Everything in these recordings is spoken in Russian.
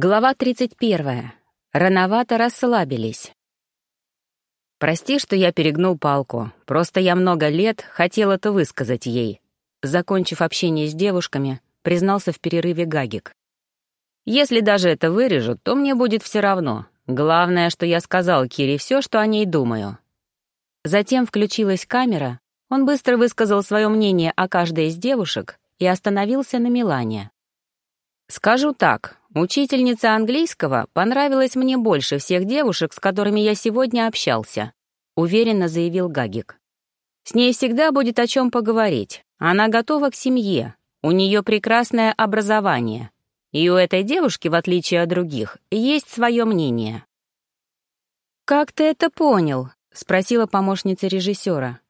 Глава 31. Рановато расслабились. «Прости, что я перегнул палку. Просто я много лет хотел это высказать ей». Закончив общение с девушками, признался в перерыве Гагик. «Если даже это вырежут, то мне будет все равно. Главное, что я сказал Кире все, что о ней думаю». Затем включилась камера, он быстро высказал свое мнение о каждой из девушек и остановился на Милане. «Скажу так, Учительница английского понравилась мне больше всех девушек, с которыми я сегодня общался, уверенно заявил Гагик. С ней всегда будет о чем поговорить. Она готова к семье, у нее прекрасное образование. И у этой девушки, в отличие от других, есть свое мнение. «Как ты это понял?» — спросила помощница режиссера.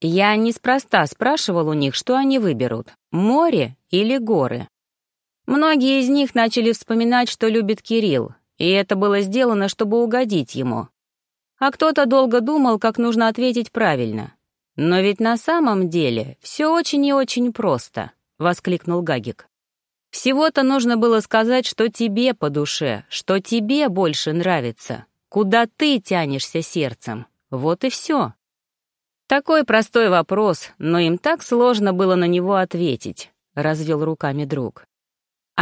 «Я неспроста спрашивал у них, что они выберут — море или горы. Многие из них начали вспоминать, что любит Кирилл, и это было сделано, чтобы угодить ему. А кто-то долго думал, как нужно ответить правильно. «Но ведь на самом деле все очень и очень просто», — воскликнул Гагик. «Всего-то нужно было сказать, что тебе по душе, что тебе больше нравится, куда ты тянешься сердцем. Вот и все». Такой простой вопрос, но им так сложно было на него ответить, — развел руками друг.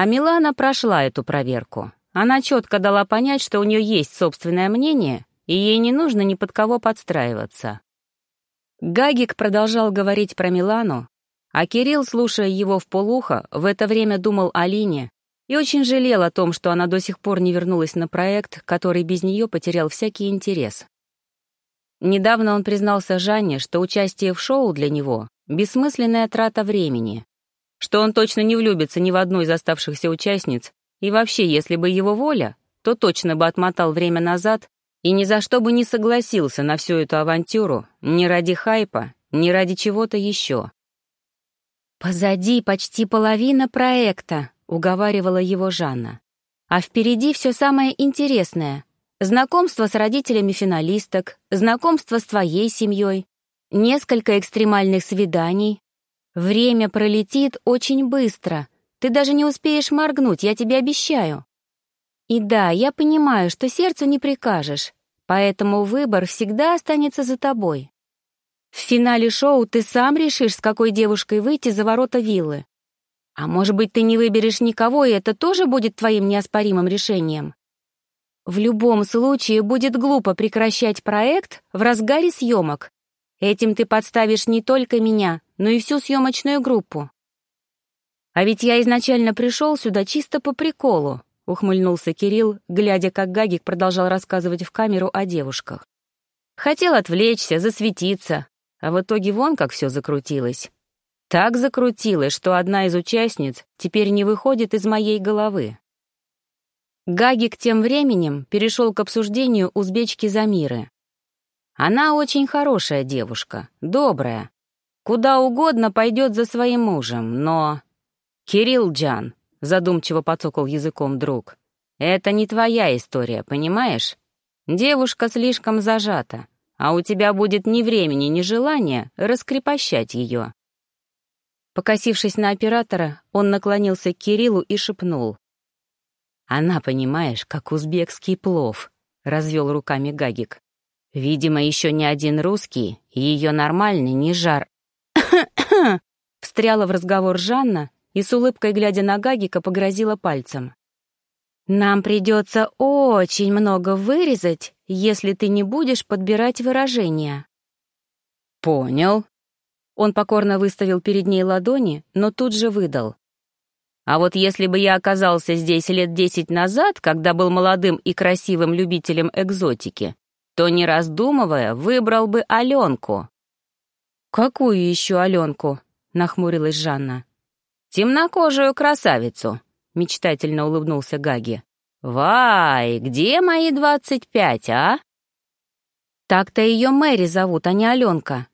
А Милана прошла эту проверку. Она четко дала понять, что у нее есть собственное мнение, и ей не нужно ни под кого подстраиваться. Гагик продолжал говорить про Милану, а Кирилл, слушая его в полухо, в это время думал о Лине и очень жалел о том, что она до сих пор не вернулась на проект, который без нее потерял всякий интерес. Недавно он признался Жанне, что участие в шоу для него — бессмысленная трата времени, что он точно не влюбится ни в одну из оставшихся участниц, и вообще, если бы его воля, то точно бы отмотал время назад и ни за что бы не согласился на всю эту авантюру, ни ради хайпа, ни ради чего-то еще. «Позади почти половина проекта», — уговаривала его Жанна. «А впереди все самое интересное. Знакомство с родителями финалисток, знакомство с твоей семьей, несколько экстремальных свиданий, Время пролетит очень быстро. Ты даже не успеешь моргнуть, я тебе обещаю. И да, я понимаю, что сердцу не прикажешь, поэтому выбор всегда останется за тобой. В финале шоу ты сам решишь, с какой девушкой выйти за ворота виллы. А может быть, ты не выберешь никого, и это тоже будет твоим неоспоримым решением? В любом случае будет глупо прекращать проект в разгаре съемок. Этим ты подставишь не только меня, но и всю съемочную группу. А ведь я изначально пришел сюда чисто по приколу, ухмыльнулся Кирилл, глядя, как Гагик продолжал рассказывать в камеру о девушках. Хотел отвлечься, засветиться, а в итоге вон как все закрутилось. Так закрутилось, что одна из участниц теперь не выходит из моей головы. Гагик тем временем перешел к обсуждению узбечки Замиры. Она очень хорошая девушка, добрая, Куда угодно пойдет за своим мужем, но... Кирилл Джан, задумчиво подсокал языком друг, это не твоя история, понимаешь? Девушка слишком зажата, а у тебя будет ни времени, ни желания раскрепощать ее. Покосившись на оператора, он наклонился к Кириллу и шепнул. «Она, понимаешь, как узбекский плов», — развел руками Гагик. «Видимо, еще ни один русский, ее нормальный не жар, Встряла в разговор Жанна и с улыбкой, глядя на Гагика, погрозила пальцем. «Нам придется очень много вырезать, если ты не будешь подбирать выражения». «Понял». Он покорно выставил перед ней ладони, но тут же выдал. «А вот если бы я оказался здесь лет десять назад, когда был молодым и красивым любителем экзотики, то, не раздумывая, выбрал бы Аленку». «Какую еще Аленку?» — нахмурилась Жанна. «Темнокожую красавицу», — мечтательно улыбнулся Гаги. «Вай, где мои двадцать пять, а?» «Так-то ее Мэри зовут, а не Аленка».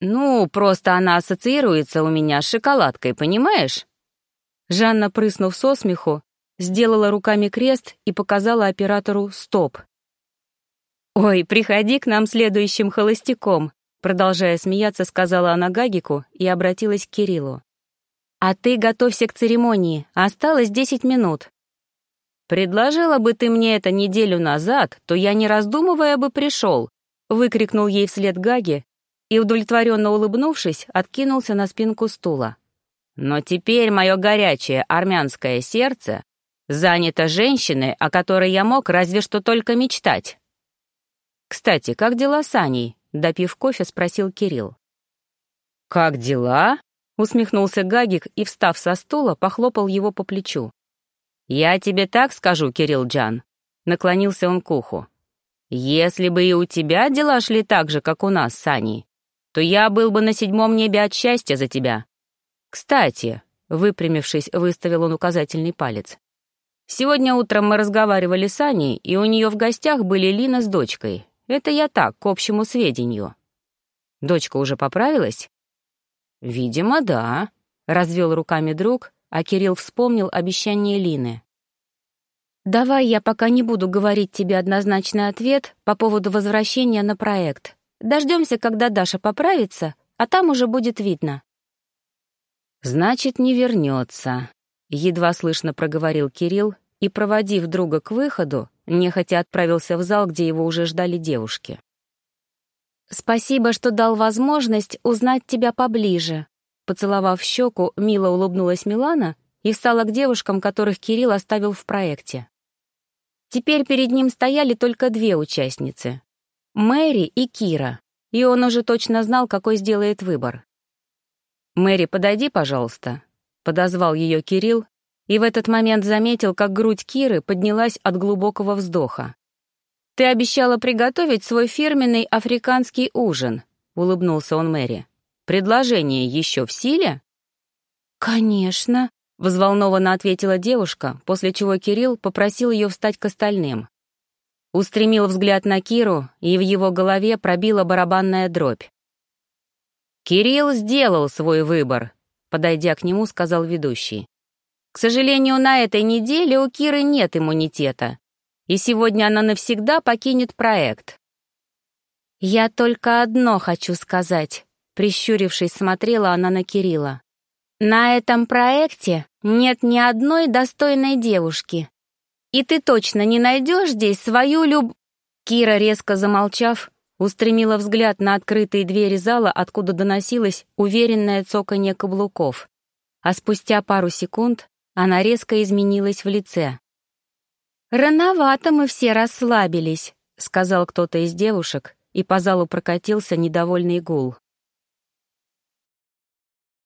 «Ну, просто она ассоциируется у меня с шоколадкой, понимаешь?» Жанна, прыснув со смеху, сделала руками крест и показала оператору «стоп». «Ой, приходи к нам следующим холостяком», Продолжая смеяться, сказала она Гагику и обратилась к Кириллу. «А ты готовься к церемонии, осталось десять минут». «Предложила бы ты мне это неделю назад, то я, не раздумывая, бы пришел», — выкрикнул ей вслед Гаги и, удовлетворенно улыбнувшись, откинулся на спинку стула. «Но теперь мое горячее армянское сердце занято женщиной, о которой я мог разве что только мечтать». «Кстати, как дела с Аней?» — допив кофе, спросил Кирилл. «Как дела?» — усмехнулся Гагик и, встав со стула, похлопал его по плечу. «Я тебе так скажу, Кирилл Джан», — наклонился он к уху. «Если бы и у тебя дела шли так же, как у нас с Аней, то я был бы на седьмом небе от счастья за тебя. Кстати, выпрямившись, выставил он указательный палец. Сегодня утром мы разговаривали с Аней, и у нее в гостях были Лина с дочкой. Это я так, к общему сведению. Дочка уже поправилась? Видимо, да, развел руками друг, а Кирилл вспомнил обещание Лины. «Давай я пока не буду говорить тебе однозначный ответ по поводу возвращения на проект. Дождемся, когда Даша поправится, а там уже будет видно». «Значит, не вернется», — едва слышно проговорил Кирилл и, проводив друга к выходу, нехотя отправился в зал, где его уже ждали девушки. «Спасибо, что дал возможность узнать тебя поближе», Поцеловав щеку, мило улыбнулась Милана и встала к девушкам, которых Кирилл оставил в проекте. Теперь перед ним стояли только две участницы — Мэри и Кира, и он уже точно знал, какой сделает выбор. «Мэри, подойди, пожалуйста», — подозвал ее Кирилл, и в этот момент заметил, как грудь Киры поднялась от глубокого вздоха. «Ты обещала приготовить свой фирменный африканский ужин», — улыбнулся он Мэри. Предложение еще в силе?» «Конечно», — взволнованно ответила девушка, после чего Кирилл попросил ее встать к остальным. Устремил взгляд на Киру, и в его голове пробила барабанная дробь. «Кирилл сделал свой выбор», — подойдя к нему, сказал ведущий. «К сожалению, на этой неделе у Киры нет иммунитета, и сегодня она навсегда покинет проект». «Я только одно хочу сказать», Прищурившись, смотрела она на Кирилла. «На этом проекте нет ни одной достойной девушки. И ты точно не найдешь здесь свою люб...» Кира, резко замолчав, устремила взгляд на открытые двери зала, откуда доносилось уверенное цоканье каблуков. А спустя пару секунд она резко изменилась в лице. «Рановато мы все расслабились», — сказал кто-то из девушек, и по залу прокатился недовольный гул.